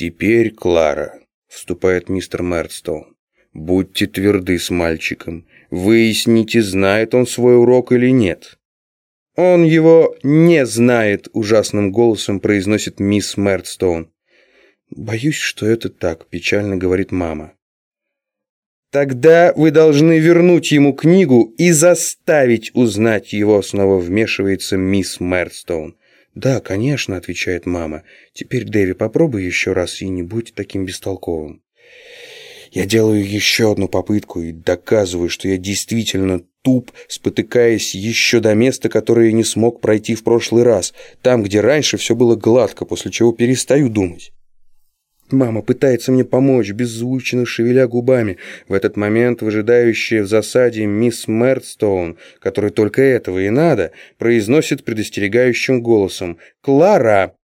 «Теперь, Клара», — вступает мистер Мертстоун, — «будьте тверды с мальчиком. Выясните, знает он свой урок или нет». «Он его не знает», — ужасным голосом произносит мисс Мертстоун. «Боюсь, что это так», — печально говорит мама. «Тогда вы должны вернуть ему книгу и заставить узнать его», — снова вмешивается мисс Мертстоун. «Да, конечно», — отвечает мама. «Теперь, Дэви, попробуй еще раз и не будь таким бестолковым». Я делаю еще одну попытку и доказываю, что я действительно туп, спотыкаясь еще до места, которое не смог пройти в прошлый раз, там, где раньше все было гладко, после чего перестаю думать. Мама пытается мне помочь, беззвучно шевеля губами. В этот момент выжидающая в засаде мисс Мертстоун, которой только этого и надо, произносит предостерегающим голосом «Клара!».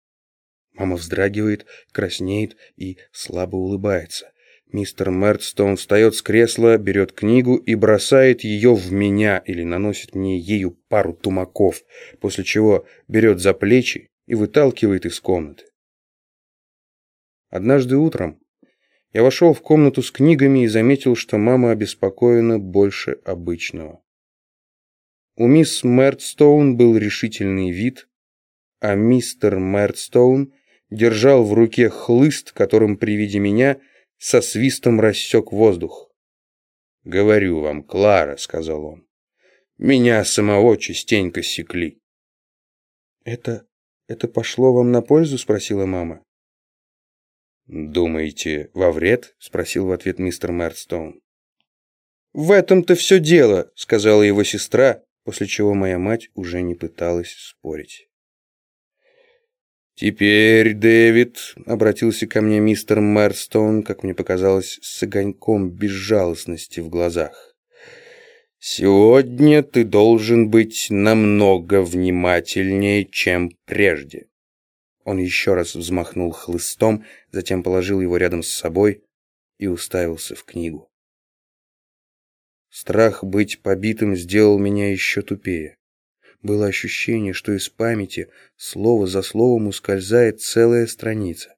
Мама вздрагивает, краснеет и слабо улыбается. Мистер Мертстоун встает с кресла, берет книгу и бросает ее в меня или наносит мне ею пару тумаков, после чего берет за плечи и выталкивает из комнаты. Однажды утром я вошел в комнату с книгами и заметил, что мама обеспокоена больше обычного. У мисс Мертстоун был решительный вид, а мистер Мертстоун держал в руке хлыст, которым при виде меня со свистом рассек воздух. «Говорю вам, Клара», — сказал он, — «меня самого частенько секли». «Это... это пошло вам на пользу?» — спросила мама. «Думаете, во вред?» — спросил в ответ мистер Мертстоун. «В этом-то все дело», — сказала его сестра, после чего моя мать уже не пыталась спорить. «Теперь, Дэвид», — обратился ко мне мистер Мертстоун, как мне показалось, с огоньком безжалостности в глазах. «Сегодня ты должен быть намного внимательнее, чем прежде». Он еще раз взмахнул хлыстом, затем положил его рядом с собой и уставился в книгу. Страх быть побитым сделал меня еще тупее. Было ощущение, что из памяти слово за словом ускользает целая страница.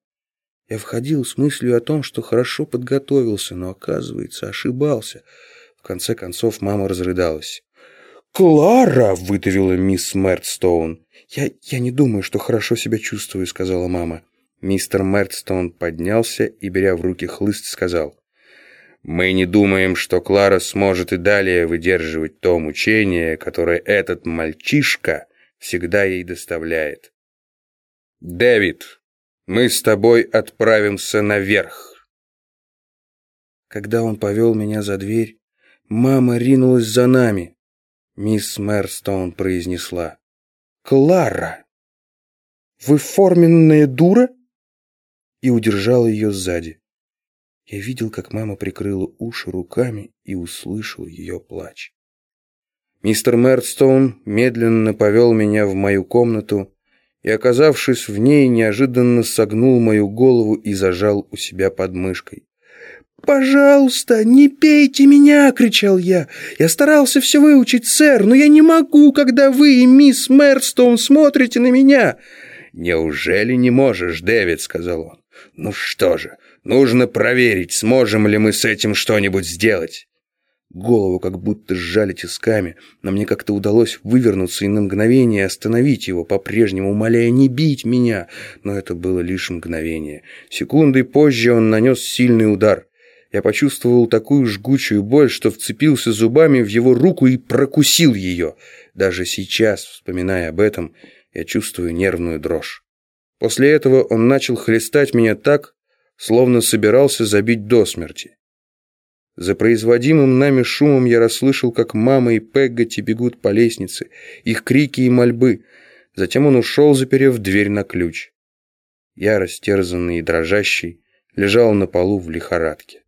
Я входил с мыслью о том, что хорошо подготовился, но, оказывается, ошибался. В конце концов, мама разрыдалась. «Клара!» — выдавила мисс Мертстоун. «Я, «Я не думаю, что хорошо себя чувствую», — сказала мама. Мистер Мертстоун поднялся и, беря в руки хлыст, сказал. «Мы не думаем, что Клара сможет и далее выдерживать то мучение, которое этот мальчишка всегда ей доставляет. Дэвид, мы с тобой отправимся наверх». Когда он повел меня за дверь, мама ринулась за нами. Мисс Мэрстоун произнесла. «Клара! Вы форменная дура?» И удержала ее сзади. Я видел, как мама прикрыла уши руками и услышал ее плач. Мистер Мэрстоун медленно повел меня в мою комнату и, оказавшись в ней, неожиданно согнул мою голову и зажал у себя под мышкой. «Пожалуйста, не пейте меня!» — кричал я. «Я старался все выучить, сэр, но я не могу, когда вы и мисс Мэрстоун смотрите на меня!» «Неужели не можешь, Дэвид?» — сказал он. «Ну что же, нужно проверить, сможем ли мы с этим что-нибудь сделать». Голову как будто сжали тисками, но мне как-то удалось вывернуться и на мгновение остановить его, по-прежнему умоляя не бить меня. Но это было лишь мгновение. Секундой позже он нанес сильный удар. Я почувствовал такую жгучую боль, что вцепился зубами в его руку и прокусил ее. Даже сейчас, вспоминая об этом, я чувствую нервную дрожь. После этого он начал хлестать меня так, словно собирался забить до смерти. За производимым нами шумом я расслышал, как мама и Пеггати бегут по лестнице, их крики и мольбы. Затем он ушел, заперев дверь на ключ. Я, растерзанный и дрожащий, лежал на полу в лихорадке.